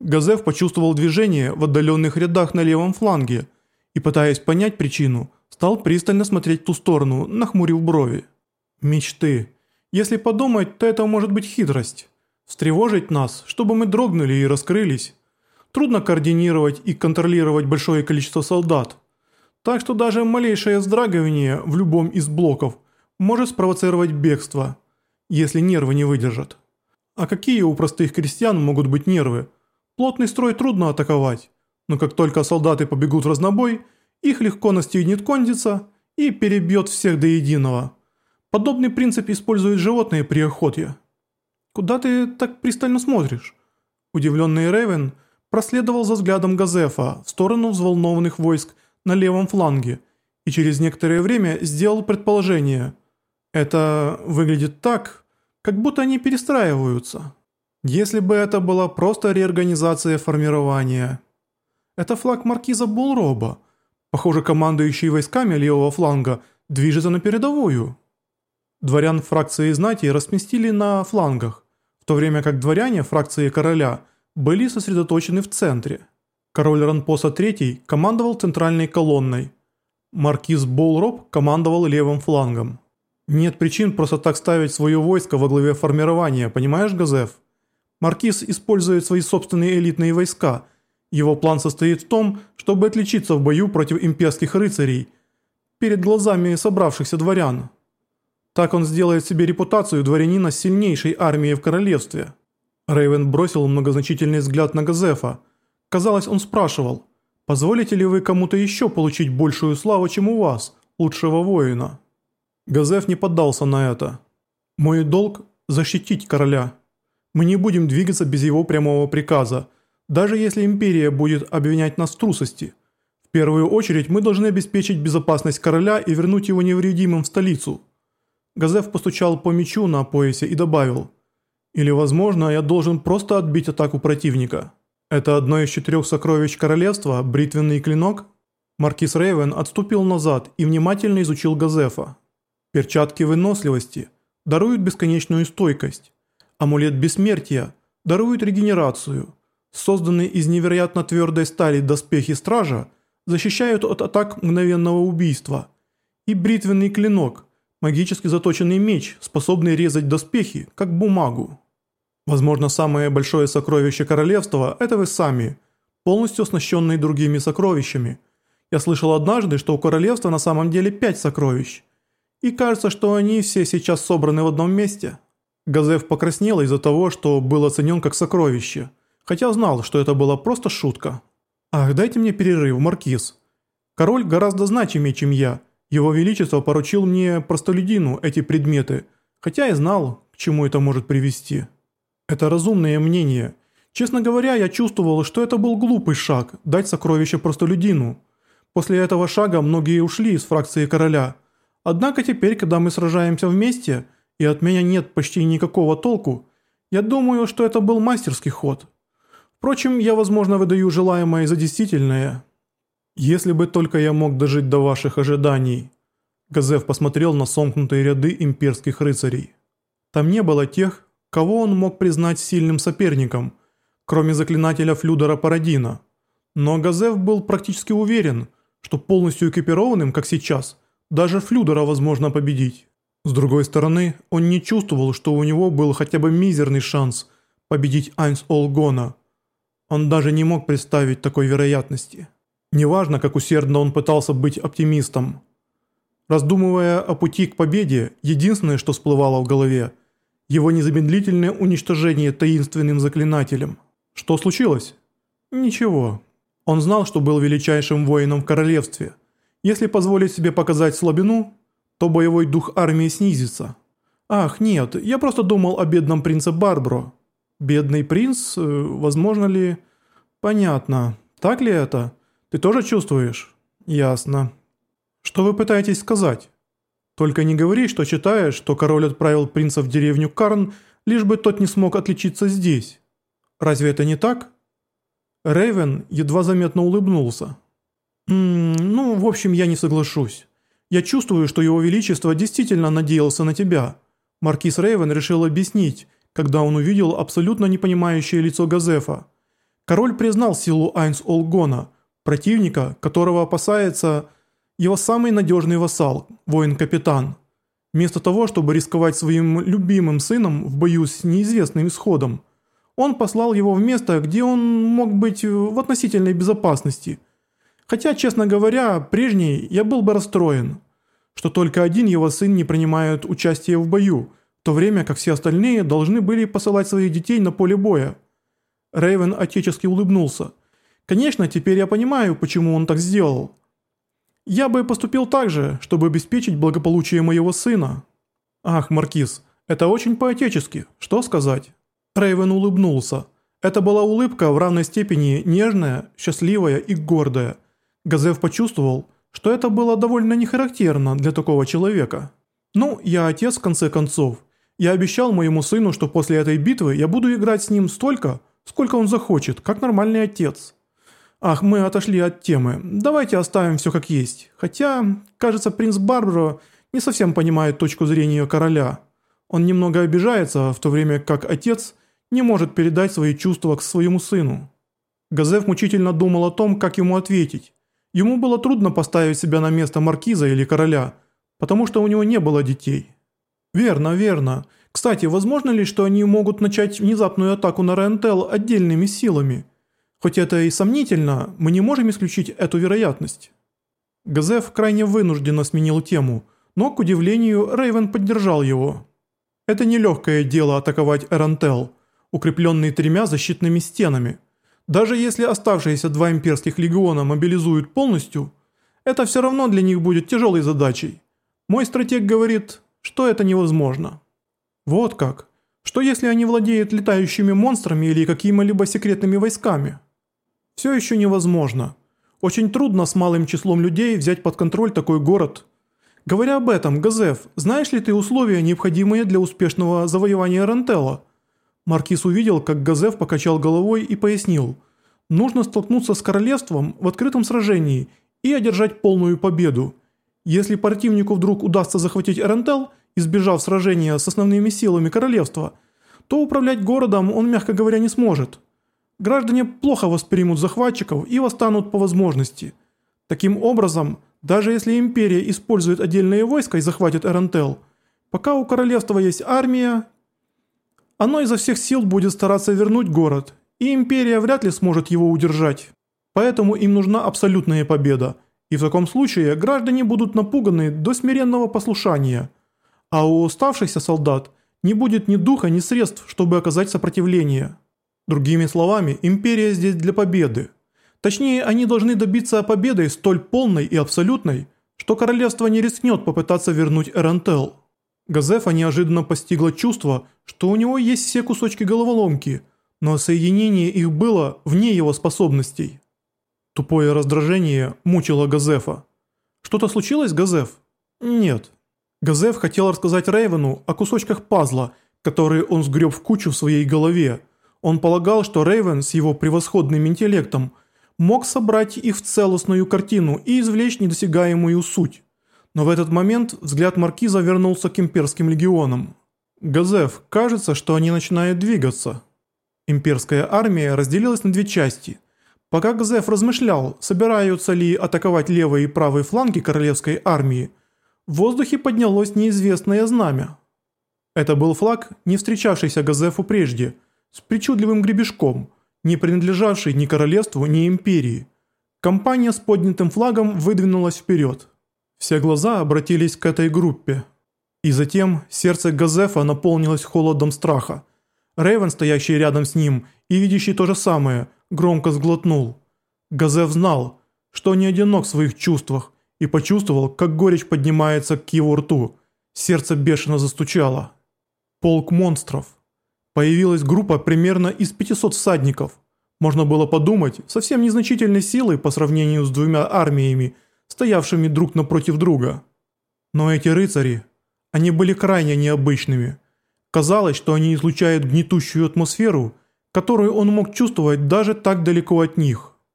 Газев почувствовал движение в отдаленных рядах на левом фланге и, пытаясь понять причину, стал пристально смотреть в ту сторону, нахмурив брови. Мечты. Если подумать, то это может быть хитрость. Встревожить нас, чтобы мы дрогнули и раскрылись. Трудно координировать и контролировать большое количество солдат. Так что даже малейшее вздрагивание в любом из блоков может спровоцировать бегство, если нервы не выдержат. А какие у простых крестьян могут быть нервы? Плотный строй трудно атаковать, но как только солдаты побегут в разнобой, их легко настигнет кондица и перебьет всех до единого. Подобный принцип используют животные при охоте. «Куда ты так пристально смотришь?» Удивленный Рейвен проследовал за взглядом Газефа в сторону взволнованных войск на левом фланге и через некоторое время сделал предположение. Это выглядит так, как будто они перестраиваются. Если бы это была просто реорганизация формирования. Это флаг маркиза Булроба. Похоже, командующий войсками левого фланга движется на передовую. Дворян фракции знати разместили на флангах в то время как дворяне фракции короля были сосредоточены в центре. Король Ранпоса III командовал центральной колонной. Маркиз Болроб командовал левым флангом. Нет причин просто так ставить свое войско во главе формирования, понимаешь, Газеф? Маркиз использует свои собственные элитные войска. Его план состоит в том, чтобы отличиться в бою против имперских рыцарей перед глазами собравшихся дворян. Так он сделает себе репутацию дворянина сильнейшей армией в королевстве. Рейвен бросил многозначительный взгляд на Газефа. Казалось, он спрашивал, «Позволите ли вы кому-то еще получить большую славу, чем у вас, лучшего воина?» Газеф не поддался на это. «Мой долг – защитить короля. Мы не будем двигаться без его прямого приказа, даже если империя будет обвинять нас в трусости. В первую очередь мы должны обеспечить безопасность короля и вернуть его невредимым в столицу». Газеф постучал по мечу на поясе и добавил «Или, возможно, я должен просто отбить атаку противника. Это одно из четырех сокровищ королевства, бритвенный клинок?» Маркиз Рейвен отступил назад и внимательно изучил Газефа. Перчатки выносливости даруют бесконечную стойкость. Амулет бессмертия дарует регенерацию. Созданные из невероятно твердой стали доспехи стража защищают от атак мгновенного убийства. И бритвенный клинок Магически заточенный меч, способный резать доспехи, как бумагу. Возможно, самое большое сокровище королевства – это вы сами, полностью оснащенные другими сокровищами. Я слышал однажды, что у королевства на самом деле пять сокровищ. И кажется, что они все сейчас собраны в одном месте. Газев покраснел из-за того, что был оценен как сокровище, хотя знал, что это была просто шутка. «Ах, дайте мне перерыв, Маркиз. Король гораздо значимее, чем я, его Величество поручил мне, простолюдину, эти предметы, хотя и знал, к чему это может привести. Это разумное мнение. Честно говоря, я чувствовал, что это был глупый шаг – дать сокровище простолюдину. После этого шага многие ушли из фракции короля. Однако теперь, когда мы сражаемся вместе, и от меня нет почти никакого толку, я думаю, что это был мастерский ход. Впрочем, я, возможно, выдаю желаемое за действительное – «Если бы только я мог дожить до ваших ожиданий», Газев посмотрел на сомкнутые ряды имперских рыцарей. Там не было тех, кого он мог признать сильным соперником, кроме заклинателя Флюдера Парадина. Но Газев был практически уверен, что полностью экипированным, как сейчас, даже Флюдера возможно победить. С другой стороны, он не чувствовал, что у него был хотя бы мизерный шанс победить Айнс Олгона. Он даже не мог представить такой вероятности. Неважно, как усердно он пытался быть оптимистом. Раздумывая о пути к победе, единственное, что всплывало в голове – его незамедлительное уничтожение таинственным заклинателем. Что случилось? Ничего. Он знал, что был величайшим воином в королевстве. Если позволить себе показать слабину, то боевой дух армии снизится. Ах, нет, я просто думал о бедном принце Барбро. Бедный принц, э, возможно ли... Понятно. Так ли это? Ты тоже чувствуешь? Ясно. Что вы пытаетесь сказать? Только не говори, что читаешь, что король отправил принца в деревню Карн, лишь бы тот не смог отличиться здесь. Разве это не так? Рейвен едва заметно улыбнулся. «М «Ну, в общем, я не соглашусь. Я чувствую, что его величество действительно надеялся на тебя». Маркиз Рейвен решил объяснить, когда он увидел абсолютно непонимающее лицо Газефа. Король признал силу Айнс Олгона, противника, которого опасается его самый надежный вассал, воин-капитан. Вместо того, чтобы рисковать своим любимым сыном в бою с неизвестным исходом, он послал его в место, где он мог быть в относительной безопасности. Хотя, честно говоря, прежний я был бы расстроен, что только один его сын не принимает участие в бою, в то время как все остальные должны были посылать своих детей на поле боя. Рейвен отечески улыбнулся. «Конечно, теперь я понимаю, почему он так сделал. Я бы поступил так же, чтобы обеспечить благополучие моего сына». «Ах, Маркиз, это очень по-отечески, что сказать?» Рейвен улыбнулся. Это была улыбка в равной степени нежная, счастливая и гордая. Газев почувствовал, что это было довольно нехарактерно для такого человека. «Ну, я отец в конце концов. Я обещал моему сыну, что после этой битвы я буду играть с ним столько, сколько он захочет, как нормальный отец. Ах, мы отошли от темы. Давайте оставим все как есть. Хотя, кажется, принц Барбаро не совсем понимает точку зрения короля. Он немного обижается, в то время как отец не может передать свои чувства к своему сыну. Газев мучительно думал о том, как ему ответить. Ему было трудно поставить себя на место маркиза или короля, потому что у него не было детей. Верно, верно. Кстати, возможно ли, что они могут начать внезапную атаку на Рентел отдельными силами? Хоть это и сомнительно, мы не можем исключить эту вероятность. Газеф крайне вынужденно сменил тему, но, к удивлению, Рейвен поддержал его. Это нелегкое дело атаковать Эрантел, укрепленный тремя защитными стенами. Даже если оставшиеся два имперских легиона мобилизуют полностью, это все равно для них будет тяжелой задачей. Мой стратег говорит, что это невозможно. Вот как. Что если они владеют летающими монстрами или какими-либо секретными войсками? Все еще невозможно. Очень трудно с малым числом людей взять под контроль такой город. Говоря об этом, Газеф, знаешь ли ты условия, необходимые для успешного завоевания Рентела? Маркиз увидел, как Газеф покачал головой и пояснил. Нужно столкнуться с королевством в открытом сражении и одержать полную победу. Если противнику вдруг удастся захватить Рентел – избежав сражения с основными силами королевства, то управлять городом он, мягко говоря, не сможет. Граждане плохо воспримут захватчиков и восстанут по возможности. Таким образом, даже если империя использует отдельные войска и захватит Эрентел, пока у королевства есть армия, оно изо всех сил будет стараться вернуть город, и империя вряд ли сможет его удержать. Поэтому им нужна абсолютная победа, и в таком случае граждане будут напуганы до смиренного послушания – а у уставшихся солдат не будет ни духа, ни средств, чтобы оказать сопротивление. Другими словами, империя здесь для победы. Точнее, они должны добиться победы столь полной и абсолютной, что королевство не рискнет попытаться вернуть Эрентел. Газефа неожиданно постигло чувство, что у него есть все кусочки головоломки, но соединение их было вне его способностей. Тупое раздражение мучило Газефа. «Что-то случилось, Газеф?» «Нет». Газев хотел рассказать Рейвену о кусочках пазла, которые он сгреб в кучу в своей голове. Он полагал, что Рейвен с его превосходным интеллектом мог собрать их в целостную картину и извлечь недосягаемую суть. Но в этот момент взгляд Маркиза вернулся к имперским легионам. «Газев, кажется, что они начинают двигаться». Имперская армия разделилась на две части. Пока Газев размышлял, собираются ли атаковать левые и правые фланги королевской армии – в воздухе поднялось неизвестное знамя. Это был флаг, не встречавшийся Газефу прежде, с причудливым гребешком, не принадлежавший ни королевству, ни империи. Компания с поднятым флагом выдвинулась вперед. Все глаза обратились к этой группе. И затем сердце Газефа наполнилось холодом страха. Рейвен, стоящий рядом с ним и видящий то же самое, громко сглотнул. Газеф знал, что не одинок в своих чувствах, и почувствовал, как горечь поднимается к его рту. Сердце бешено застучало. Полк монстров. Появилась группа примерно из 500 всадников. Можно было подумать, совсем незначительной силой по сравнению с двумя армиями, стоявшими друг напротив друга. Но эти рыцари, они были крайне необычными. Казалось, что они излучают гнетущую атмосферу, которую он мог чувствовать даже так далеко от них.